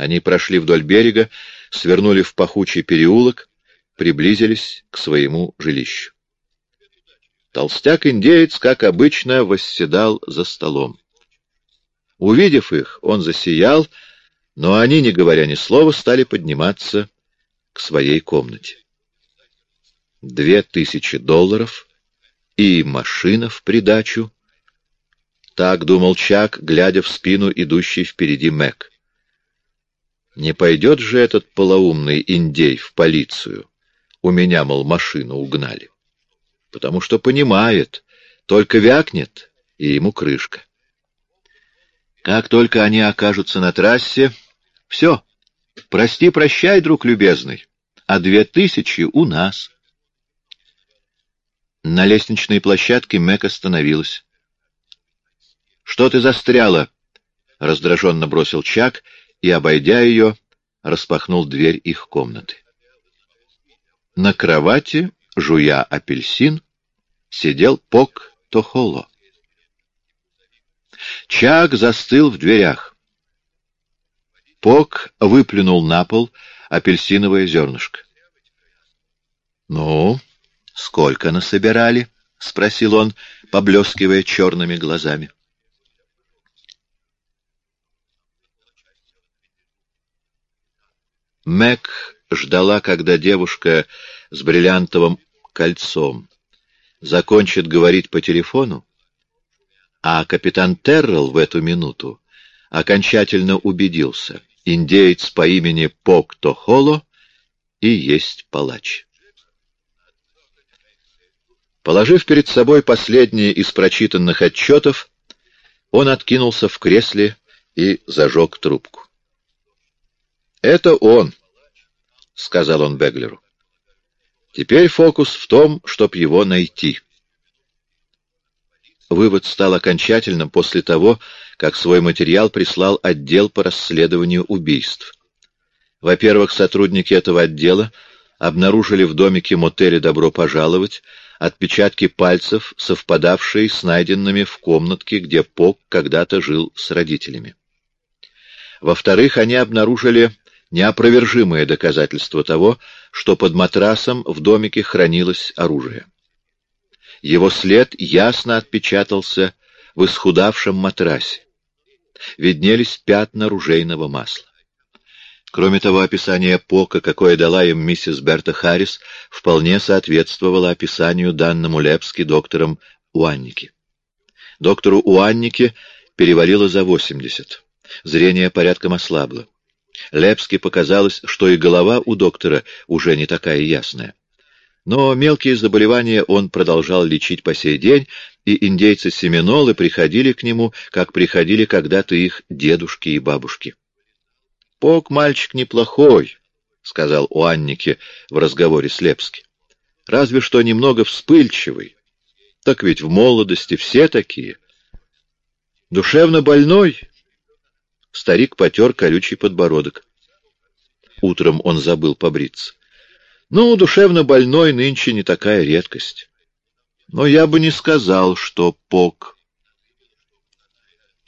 Они прошли вдоль берега, свернули в пахучий переулок, приблизились к своему жилищу. Толстяк-индеец, как обычно, восседал за столом. Увидев их, он засиял, но они, не говоря ни слова, стали подниматься к своей комнате. Две тысячи долларов и машина в придачу. Так думал Чак, глядя в спину идущей впереди Мэг. Не пойдет же этот полоумный индей в полицию. У меня, мол, машину угнали. Потому что понимает, только вякнет, и ему крышка. Как только они окажутся на трассе, все, прости-прощай, друг любезный, а две тысячи у нас. На лестничной площадке Мэг остановилась. — Что ты застряла? — раздраженно бросил Чак и, обойдя ее, распахнул дверь их комнаты. На кровати, жуя апельсин, сидел Пок Тохоло. Чак застыл в дверях. Пок выплюнул на пол апельсиновое зернышко. — Ну, сколько насобирали? — спросил он, поблескивая черными глазами. — Мэг ждала, когда девушка с бриллиантовым кольцом закончит говорить по телефону, а капитан Террелл в эту минуту окончательно убедился. индеец по имени Пок-Тохоло и есть палач. Положив перед собой последние из прочитанных отчетов, он откинулся в кресле и зажег трубку. «Это он», — сказал он Беглеру. «Теперь фокус в том, чтоб его найти». Вывод стал окончательным после того, как свой материал прислал отдел по расследованию убийств. Во-первых, сотрудники этого отдела обнаружили в домике мотеля «Добро пожаловать» отпечатки пальцев, совпадавшие с найденными в комнатке, где Пок когда-то жил с родителями. Во-вторых, они обнаружили неопровержимое доказательство того, что под матрасом в домике хранилось оружие. Его след ясно отпечатался в исхудавшем матрасе. Виднелись пятна ружейного масла. Кроме того, описание Пока, какое дала им миссис Берта Харрис, вполне соответствовало описанию данному Лепски доктором Уанники. Доктору Уаннике перевалило за 80. Зрение порядком ослабло. Лепски показалось, что и голова у доктора уже не такая ясная. Но мелкие заболевания он продолжал лечить по сей день, и индейцы-семинолы приходили к нему, как приходили когда-то их дедушки и бабушки. Пок мальчик неплохой, — сказал у Анники в разговоре с Лепски. — Разве что немного вспыльчивый. Так ведь в молодости все такие. Душевно больной? Старик потер колючий подбородок. Утром он забыл побриться. Ну, душевно больной нынче не такая редкость. Но я бы не сказал, что Пок...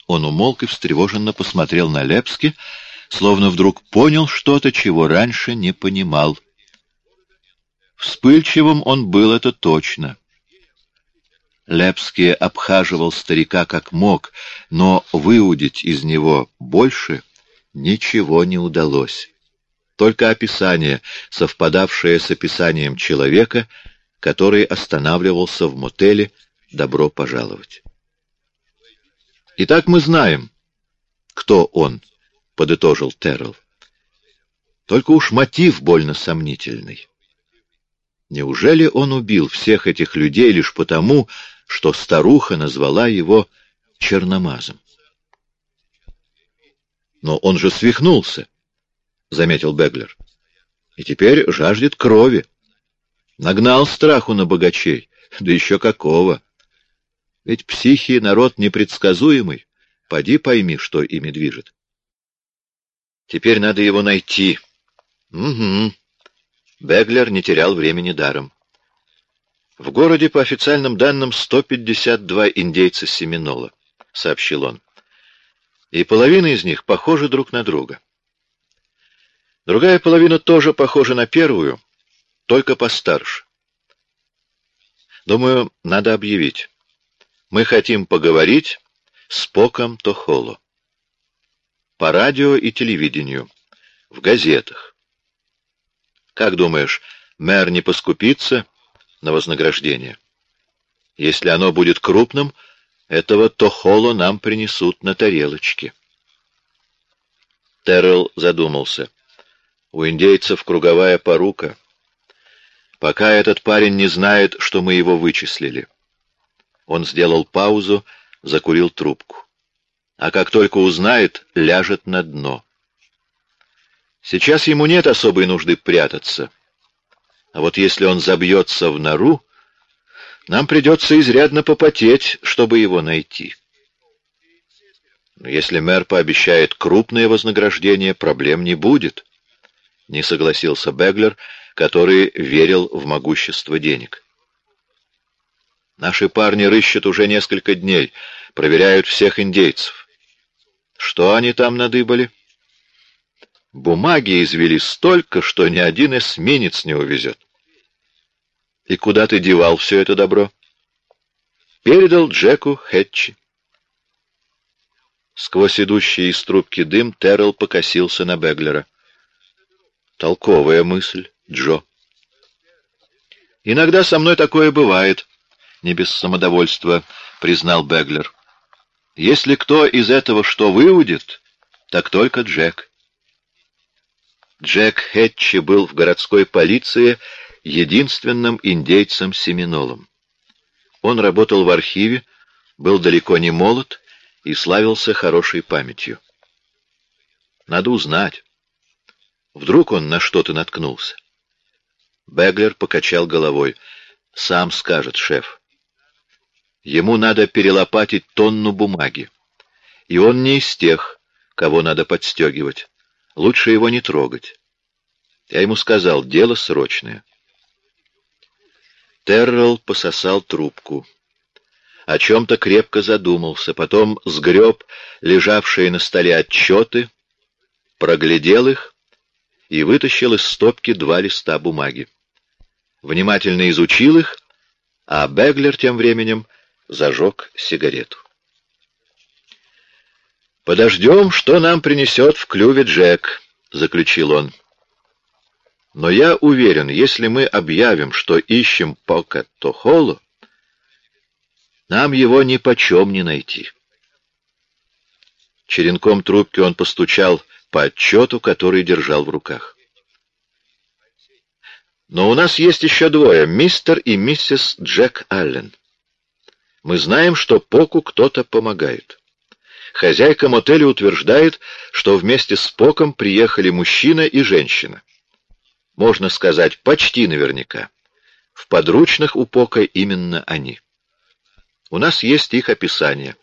Он умолк и встревоженно посмотрел на Лепски, — словно вдруг понял что-то, чего раньше не понимал. Вспыльчивым он был, это точно. Лепский обхаживал старика как мог, но выудить из него больше ничего не удалось. Только описание, совпадавшее с описанием человека, который останавливался в мотеле «Добро пожаловать». Итак, мы знаем, кто он —— подытожил Террell. Только уж мотив больно сомнительный. Неужели он убил всех этих людей лишь потому, что старуха назвала его черномазом? Но он же свихнулся, — заметил Беглер, — и теперь жаждет крови. Нагнал страху на богачей, да еще какого. Ведь психи — народ непредсказуемый, поди пойми, что ими движет. Теперь надо его найти. Угу. Беглер не терял времени даром. В городе, по официальным данным, 152 индейца Семинола, сообщил он. И половина из них похожи друг на друга. Другая половина тоже похожа на первую, только постарше. Думаю, надо объявить. Мы хотим поговорить с Поком Тохоло по радио и телевидению, в газетах. Как думаешь, мэр не поскупится на вознаграждение? Если оно будет крупным, этого тохоло нам принесут на тарелочке. Террell задумался. У индейцев круговая порука. Пока этот парень не знает, что мы его вычислили. Он сделал паузу, закурил трубку а как только узнает, ляжет на дно. Сейчас ему нет особой нужды прятаться. А вот если он забьется в нору, нам придется изрядно попотеть, чтобы его найти. Если мэр пообещает крупное вознаграждение, проблем не будет, — не согласился Беглер, который верил в могущество денег. Наши парни рыщут уже несколько дней, проверяют всех индейцев. Что они там надыбали? Бумаги извели столько, что ни один эсминец не увезет. И куда ты девал все это добро? Передал Джеку Хэтчи. Сквозь идущий из трубки дым Террell покосился на Беглера. Толковая мысль, Джо. Иногда со мной такое бывает, не без самодовольства, признал Беглер. Если кто из этого что выудит, так только Джек. Джек Хетчи был в городской полиции единственным индейцем-семинолом. Он работал в архиве, был далеко не молод и славился хорошей памятью. Надо узнать. Вдруг он на что-то наткнулся. Беглер покачал головой. «Сам скажет, шеф. Ему надо перелопатить тонну бумаги. И он не из тех, кого надо подстегивать. Лучше его не трогать. Я ему сказал, дело срочное». Террелл пососал трубку. О чем-то крепко задумался, потом сгреб лежавшие на столе отчеты, проглядел их и вытащил из стопки два листа бумаги. Внимательно изучил их, а Беглер тем временем зажег сигарету. «Подождем, что нам принесет в клюве Джек», — заключил он. Но я уверен, если мы объявим, что ищем Пока Тохолу, нам его ни почем не найти. Черенком трубки он постучал по отчету, который держал в руках. Но у нас есть еще двое, мистер и миссис Джек Аллен. Мы знаем, что Поку кто-то помогает. Хозяйка мотеля утверждает, что вместе с Поком приехали мужчина и женщина можно сказать, почти наверняка. В подручных у Пока именно они. У нас есть их описание.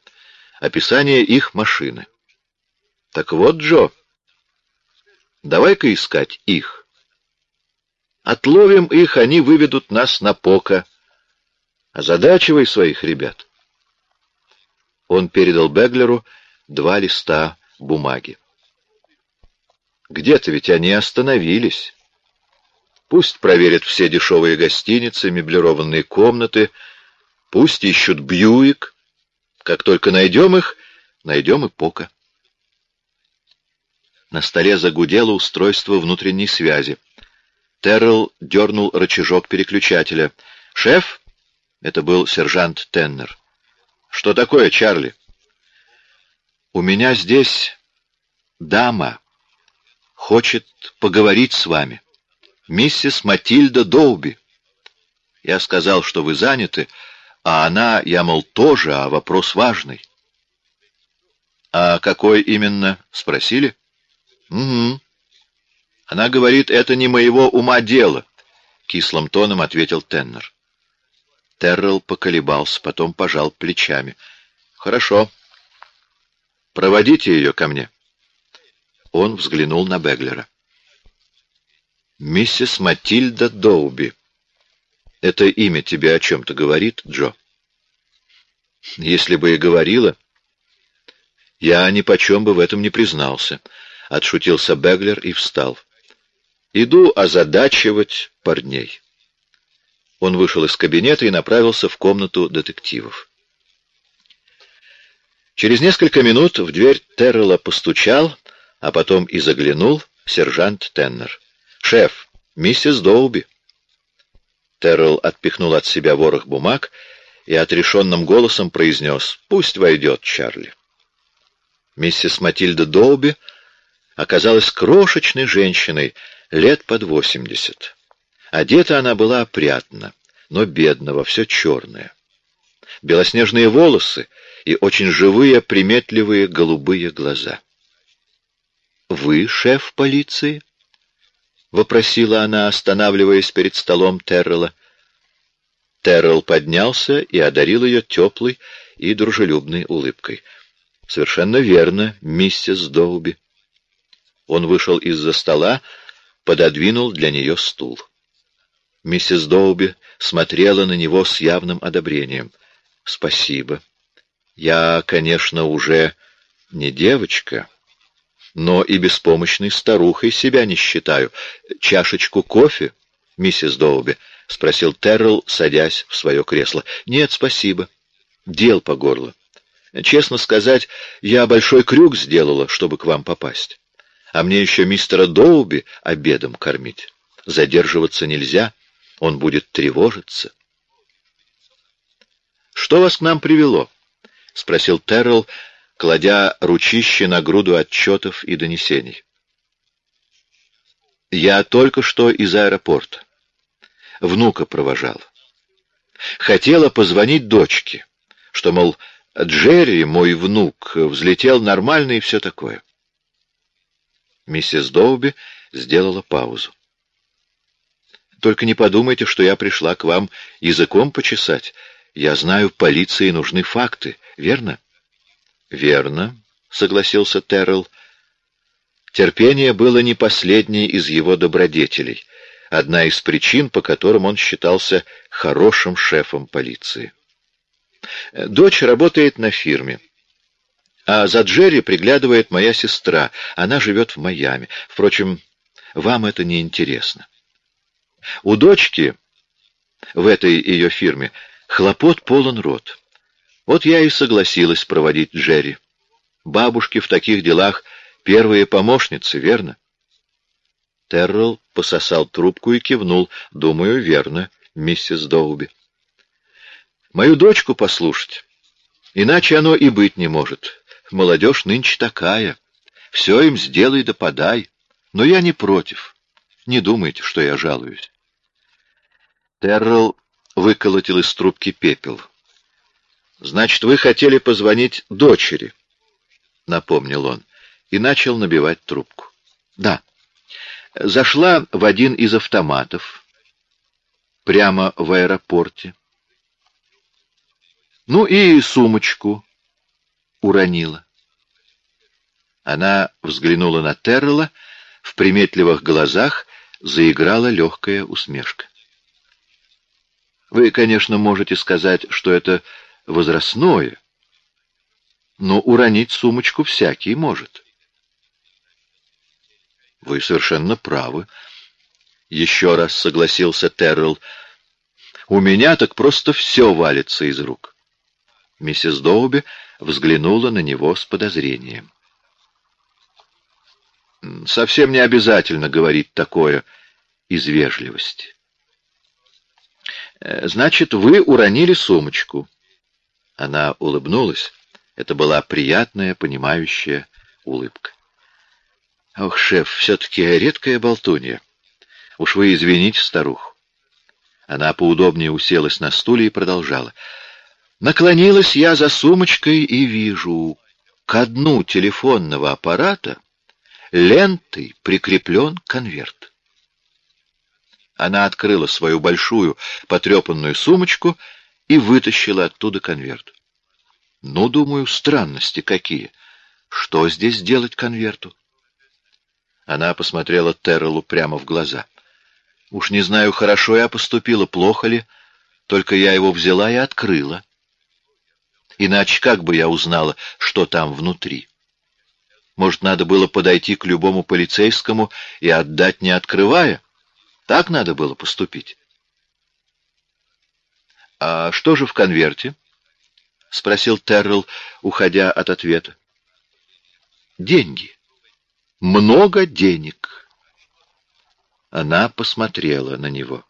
Описание их машины. Так вот, Джо, давай-ка искать их. Отловим их, они выведут нас на Пока. Озадачивай своих ребят. Он передал Беглеру два листа бумаги. Где-то ведь они остановились. Пусть проверят все дешевые гостиницы, меблированные комнаты, пусть ищут Бьюик. Как только найдем их, найдем и Пока. На столе загудело устройство внутренней связи. Террell дернул рычажок переключателя. «Шеф?» — это был сержант Теннер. «Что такое, Чарли?» «У меня здесь дама. Хочет поговорить с вами» миссис Матильда Доуби. Я сказал, что вы заняты, а она, я, мол, тоже, а вопрос важный. «А какой именно?» — спросили. «Угу». Она говорит, это не моего ума дело, — кислым тоном ответил Теннер. Террell поколебался, потом пожал плечами. «Хорошо. Проводите ее ко мне». Он взглянул на Беглера. Миссис Матильда Доуби. Это имя тебе о чем-то говорит, Джо? Если бы и говорила, я ни почем бы в этом не признался, — отшутился Беглер и встал. Иду озадачивать парней. Он вышел из кабинета и направился в комнату детективов. Через несколько минут в дверь Террелла постучал, а потом и заглянул сержант Теннер. «Шеф, миссис Доуби». Террell отпихнул от себя ворох бумаг и отрешенным голосом произнес «Пусть войдет Чарли». Миссис Матильда Доуби оказалась крошечной женщиной лет под восемьдесят. Одета она была опрятно, но бедно, во все черное. Белоснежные волосы и очень живые, приметливые голубые глаза. «Вы шеф полиции?» — вопросила она, останавливаясь перед столом Террелла. Террелл поднялся и одарил ее теплой и дружелюбной улыбкой. «Совершенно верно, миссис Доуби». Он вышел из-за стола, пододвинул для нее стул. Миссис Доуби смотрела на него с явным одобрением. «Спасибо. Я, конечно, уже не девочка, но и беспомощной старухой себя не считаю. Чашечку кофе, миссис Доуби? — спросил Террell, садясь в свое кресло. — Нет, спасибо. Дел по горло. Честно сказать, я большой крюк сделала, чтобы к вам попасть. А мне еще мистера Доуби обедом кормить. Задерживаться нельзя, он будет тревожиться. — Что вас к нам привело? — спросил Террell, кладя ручище на груду отчетов и донесений. Я только что из аэропорта. Внука провожал. Хотела позвонить дочке, что, мол, Джерри, мой внук, взлетел нормально и все такое. Миссис Доуби сделала паузу. Только не подумайте, что я пришла к вам языком почесать. Я знаю, полиции нужны факты, верно? Верно, согласился Террell. Терпение было не последней из его добродетелей, одна из причин, по которым он считался хорошим шефом полиции. Дочь работает на фирме. А за Джерри приглядывает моя сестра. Она живет в Майами. Впрочем, вам это не интересно. У дочки в этой ее фирме хлопот полон рот. Вот я и согласилась проводить Джерри. Бабушки в таких делах первые помощницы, верно? Террell пососал трубку и кивнул. Думаю, верно, миссис Доуби. Мою дочку послушать. Иначе оно и быть не может. Молодежь нынче такая. Все им сделай да подай. Но я не против. Не думайте, что я жалуюсь. Террell выколотил из трубки пепел. «Значит, вы хотели позвонить дочери?» — напомнил он, и начал набивать трубку. «Да. Зашла в один из автоматов, прямо в аэропорте. Ну и сумочку уронила. Она взглянула на Террела, в приметливых глазах заиграла легкая усмешка. Вы, конечно, можете сказать, что это возрастное, но уронить сумочку всякий может. Вы совершенно правы. Еще раз согласился Террell. У меня так просто все валится из рук. Миссис Доуби взглянула на него с подозрением. Совсем не обязательно говорить такое из вежливости. Э, значит, вы уронили сумочку. Она улыбнулась. Это была приятная, понимающая улыбка. Ох, шеф, все-таки редкая болтунья. Уж вы извините старуху. Она поудобнее уселась на стуле и продолжала. Наклонилась я за сумочкой и вижу, к дну телефонного аппарата лентой прикреплен конверт. Она открыла свою большую потрепанную сумочку и вытащила оттуда конверт. Ну, думаю, странности какие. Что здесь делать конверту? Она посмотрела Террелу прямо в глаза. Уж не знаю, хорошо я поступила, плохо ли, только я его взяла и открыла. Иначе как бы я узнала, что там внутри? Может, надо было подойти к любому полицейскому и отдать, не открывая? Так надо было поступить. «А что же в конверте?» — спросил Террell, уходя от ответа. «Деньги. Много денег». Она посмотрела на него.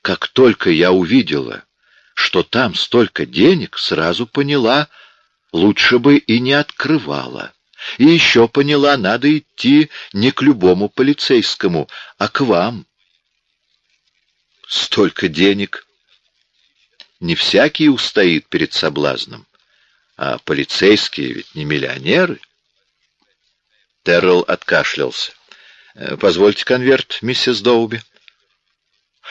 «Как только я увидела, что там столько денег, сразу поняла, лучше бы и не открывала. И еще поняла, надо идти не к любому полицейскому, а к вам. Столько денег. Не всякий устоит перед соблазном, а полицейские ведь не миллионеры. Террell откашлялся. «Э, «Позвольте конверт, миссис Доуби».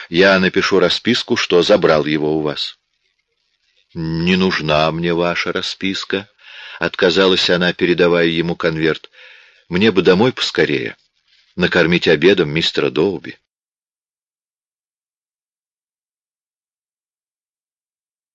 Я напишу расписку, что забрал его у вас. Не нужна мне ваша расписка, отказалась она, передавая ему конверт. Мне бы домой поскорее. Накормить обедом мистера Доуби.